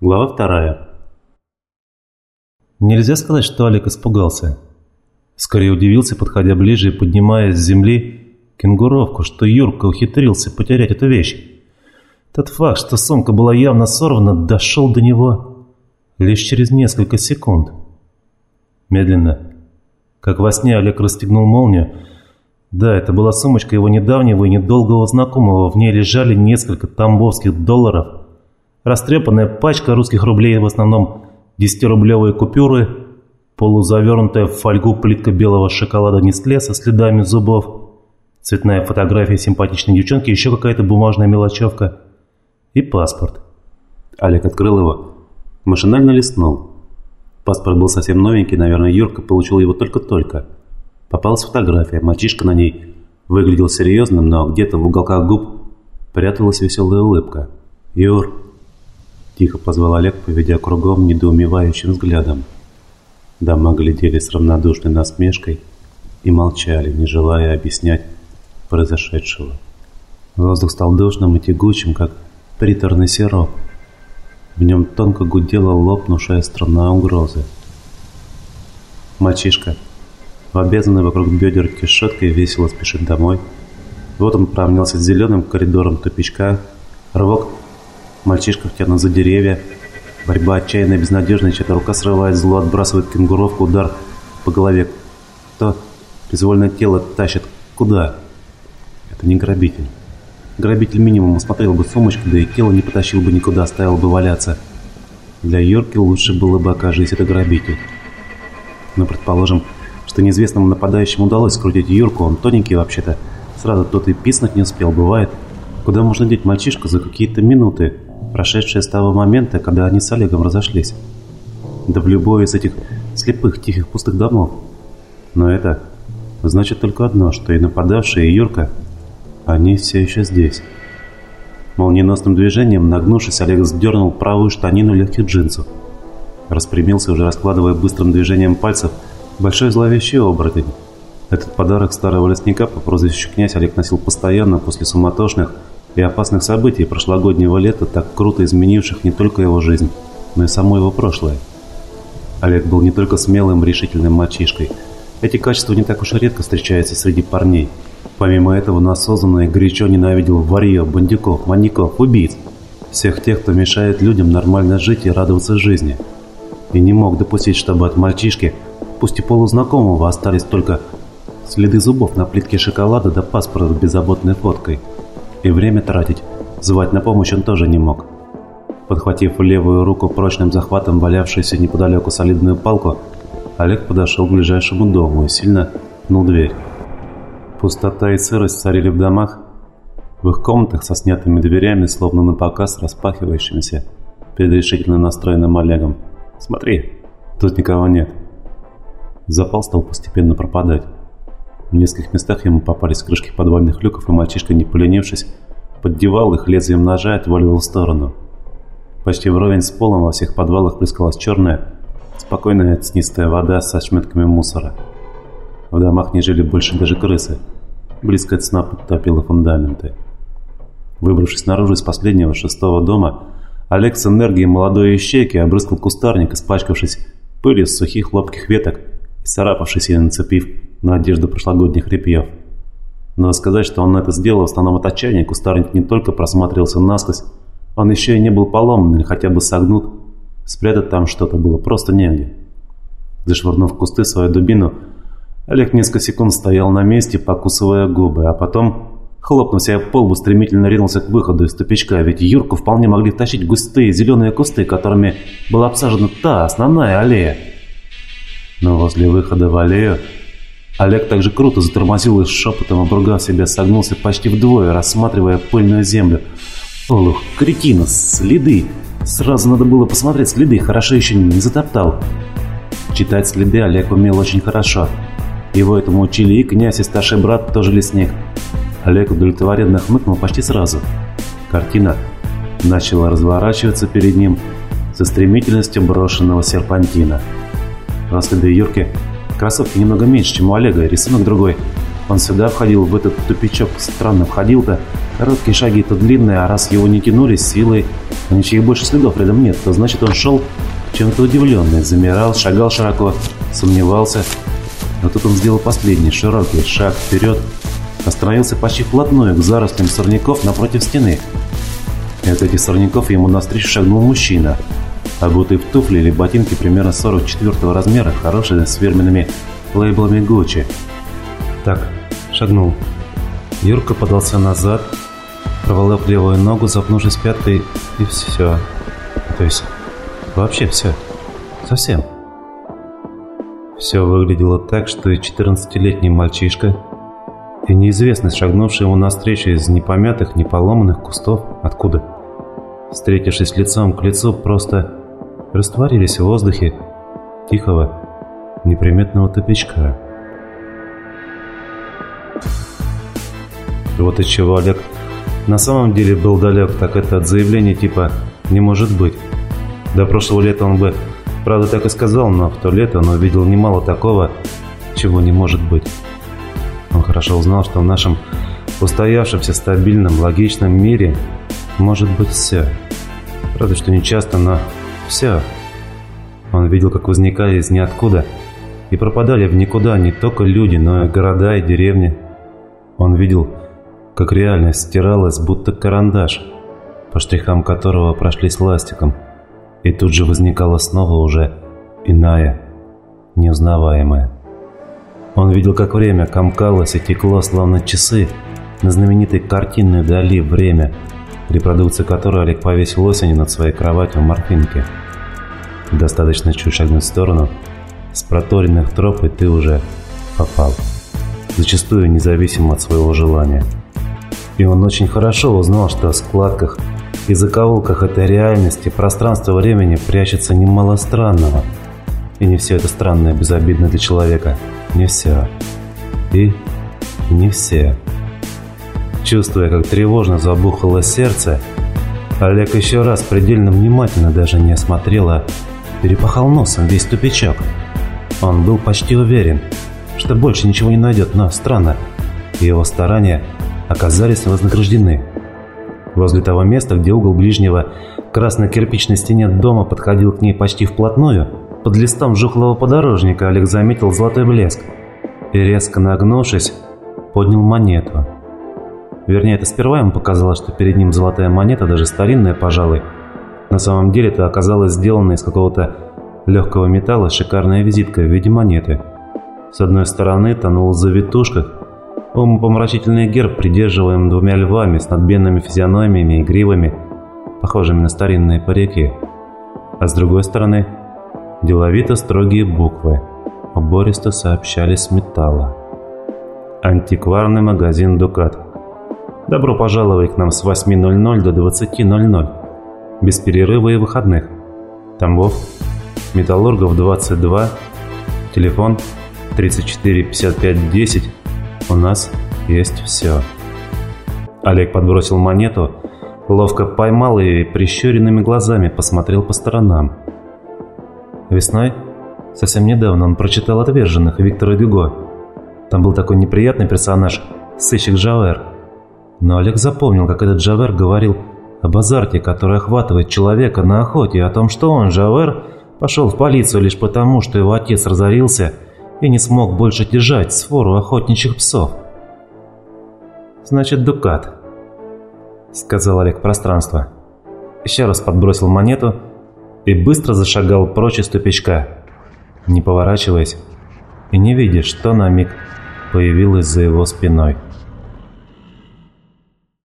Глава вторая. Нельзя сказать, что Олег испугался. Скорее удивился, подходя ближе и поднимая с земли кенгуровку, что Юрка ухитрился потерять эту вещь. Тот факт, что сумка была явно сорвана, дошел до него лишь через несколько секунд. Медленно, как во сне, Олег расстегнул молнию. Да, это была сумочка его недавнего и недолгого знакомого. В ней лежали несколько тамбовских долларов, растрепанная пачка русских рублей, в основном 10-рублевые купюры, полузавернутая в фольгу плитка белого шоколада Нестле со следами зубов, цветная фотография симпатичной девчонки, еще какая-то бумажная мелочевка и паспорт. Олег открыл его, машинально листнул. Паспорт был совсем новенький, наверное, Юрка получил его только-только. Попалась фотография, мальчишка на ней выглядел серьезным, но где-то в уголках губ пряталась веселая улыбка. «Юр!» – тихо позвал Олег, поведя кругом недоумевающим взглядом. Дома глядели с равнодушной насмешкой и молчали, не желая объяснять произошедшего. Воздух стал душным и тягучим, как приторный сироп. В нем тонко гудела лопнувшая струна угрозы. Мальчишка, обвязанный вокруг бедер кишеткой, весело спешит домой. Вот он промнялся зеленым коридором тупичка. Рывок. Мальчишка втянут за деревья. Борьба отчаянная, безнадежная, чья-то рука срывает зло, отбрасывает кенгуровку, удар по голове. Кто безвольное тело тащит куда? Это не грабитель. Грабитель минимум осмотрел бы сумочку, да и тело не потащил бы никуда, оставил бы валяться. Для Йорки лучше было бы, окажись, это грабитель. Но предположим, что неизвестному нападающему удалось скрутить Юрку, он тоненький вообще-то. Сразу тот и писнуть не успел, бывает. Куда можно деть мальчишку за какие-то минуты, прошедшие с того момента, когда они с Олегом разошлись? Да в любой из этих слепых, тихих, пустых домов. Но это значит только одно, что и нападавший, и Юрка – они все еще здесь. Молниеносным движением, нагнувшись, Олег сдернул правую штанину легких джинсов. Распрямился, уже раскладывая быстрым движением пальцев большой зловещий оборотень. Этот подарок старого лесника по прозвищу «Князь» Олег носил постоянно после суматошных и опасных событий прошлогоднего лета, так круто изменивших не только его жизнь, но и само его прошлое. Олег был не только смелым, решительным мальчишкой. Эти качества не так уж и редко встречаются среди парней – Помимо этого, он осознанно и горячо ненавидел варьё, бандюков, маньяков, убийц. Всех тех, кто мешает людям нормально жить и радоваться жизни. И не мог допустить, чтобы от мальчишки, пусть и полузнакомого, остались только следы зубов на плитке шоколада да паспорт с беззаботной фоткой. И время тратить, звать на помощь он тоже не мог. Подхватив левую руку прочным захватом валявшуюся неподалеку солидную палку, Олег подошел к ближайшему дому и сильно пнул дверь. Пустота и сырость царили в домах, в их комнатах со снятыми дверями, словно на показ распахивающимися перед решительно настроенным Олегом. «Смотри, тут никого нет». Запал стал постепенно пропадать. В нескольких местах ему попались крышки подвальных люков, и мальчишка, не поленившись, поддевал их лезвием ножа и отвалил в сторону. Почти вровень с полом во всех подвалах плескалась черная, спокойная цнистая вода со шметками мусора. В домах не жили больше даже крысы. Близкая цена подтопила фундаменты. Выбравшись наружу из последнего шестого дома, Олег с энергией молодой ищейки обрыскал кустарник, испачкавшись пылью с сухих лобких веток царапавшись и нацепив на одежду прошлогодних репьев. Надо сказать, что он это сделал в основном от отчаяния. Кустарник не только просматривался насквозь, он еще и не был поломан или хотя бы согнут. Спрятать там что-то было просто негде. Зашвырнув в кусты свою дубину, Олег несколько секунд стоял на месте, покусывая губы, а потом, хлопнув себя по лбу, стремительно ринулся к выходу из тупичка, ведь Юрку вполне могли втащить густые зеленые кусты, которыми была обсажена та основная аллея. Но возле выхода в аллею Олег также круто затормозил и шепотом, обругав себя, согнулся почти вдвое, рассматривая пыльную землю. Олух, кретина, следы! Сразу надо было посмотреть следы, хорошо еще не затоптал. Читать следы Олег умел очень хорошо. Его этому учили и князь, и старший брат, тоже лесник. Олег удовлетворенно хмыкнул почти сразу. Картина начала разворачиваться перед ним со стремительностью брошенного серпантина. На следы Юрки кроссовки немного меньше, чем у Олега, рисунок другой. Он сюда входил, в этот тупичок странно входил-то, Короткие шаги то длинные, а раз его не тянулись силой, а ничьих больше следов рядом нет, то значит он шел чем-то удивленный, замирал, шагал широко, сомневался. Но тут он сделал последний широкий шаг вперед, остановился почти вплотную к зарослям сорняков напротив стены. И от этих сорняков ему навстречу шагнул мужчина, обутый в туфли или ботинки примерно 44 размера, хорошие с фирменными лейблами Гуччи. Так, шагнул. Юрка подался назад, провалив левую ногу, запнувшись пяткой, и все. То есть, вообще все. Совсем. Все выглядело так, что и 14-летний мальчишка, и неизвестность, шагнувший ему навстречу из непомятых, неполоманных кустов, откуда, встретившись лицом к лицу, просто растворились в воздухе тихого, неприметного тупичка. Вот из чего Олег на самом деле был далек, так это от заявления типа «не может быть». До прошлого лета он бы Правда, так и сказал, но в то лето он увидел немало такого, чего не может быть. Он хорошо узнал, что в нашем устоявшемся, стабильном, логичном мире может быть все. Правда, что не часто, но все. Он видел, как возникали из ниоткуда и пропадали в никуда не только люди, но и города и деревни. Он видел, как реальность стиралась, будто карандаш, по штрихам которого прошлись ластиком – и тут же возникала снова уже иная, неузнаваемая. Он видел, как время комкалось и текло, словно часы, на знаменитой картинной дали «Время», репродукцию которой Олег повесил осенью над своей кроватью в морфинке. Достаточно чуть шагнуть в сторону, с проторенных троп, и ты уже попал. Зачастую независимо от своего желания. И он очень хорошо узнал, что в складках и закоулках этой реальности пространства времени прячется немало странного. И не все это странное безобидно для человека. Не все. И не все. Чувствуя, как тревожно забухало сердце, Олег еще раз предельно внимательно даже не осмотрел, перепахал носом весь тупичок. Он был почти уверен, что больше ничего не найдет, но странно, его старания оказались вознаграждены. Возле того места, где угол ближнего красно-кирпичной стене дома подходил к ней почти вплотную, под листом жухлого подорожника Олег заметил золотой блеск и, резко нагнувшись, поднял монету. Вернее, это сперва ему показалось, что перед ним золотая монета, даже старинная, пожалуй. На самом деле это оказалось сделано из какого-то легкого металла шикарная визитка в виде монеты. С одной стороны тонул в завитушках, Умопомрачительный герб, придерживаем двумя львами с надменными физиономиями и гривами, похожими на старинные парики. А с другой стороны, деловито строгие буквы, убористо сообщали с металла. Антикварный магазин «Дукат». Добро пожаловать к нам с 8.00 до 20.00, без перерыва и выходных. Тамбов, Металлургов 22, телефон 34 55 10 у нас есть все. Олег подбросил монету, ловко поймал и прищуренными глазами посмотрел по сторонам. Весной, совсем недавно, он прочитал «Отверженных» Виктора Гюго. Там был такой неприятный персонаж, сыщик Джавер. Но Олег запомнил, как этот Джавер говорил об азарте, который охватывает человека на охоте, и о том, что он, Джавер, пошел в полицию лишь потому, что его отец разорился – и не смог больше держать свору охотничьих псов. «Значит, дукат», — сказал Олег пространство. Еще раз подбросил монету и быстро зашагал прочь из тупичка, не поворачиваясь и не видя, что на миг появилось за его спиной.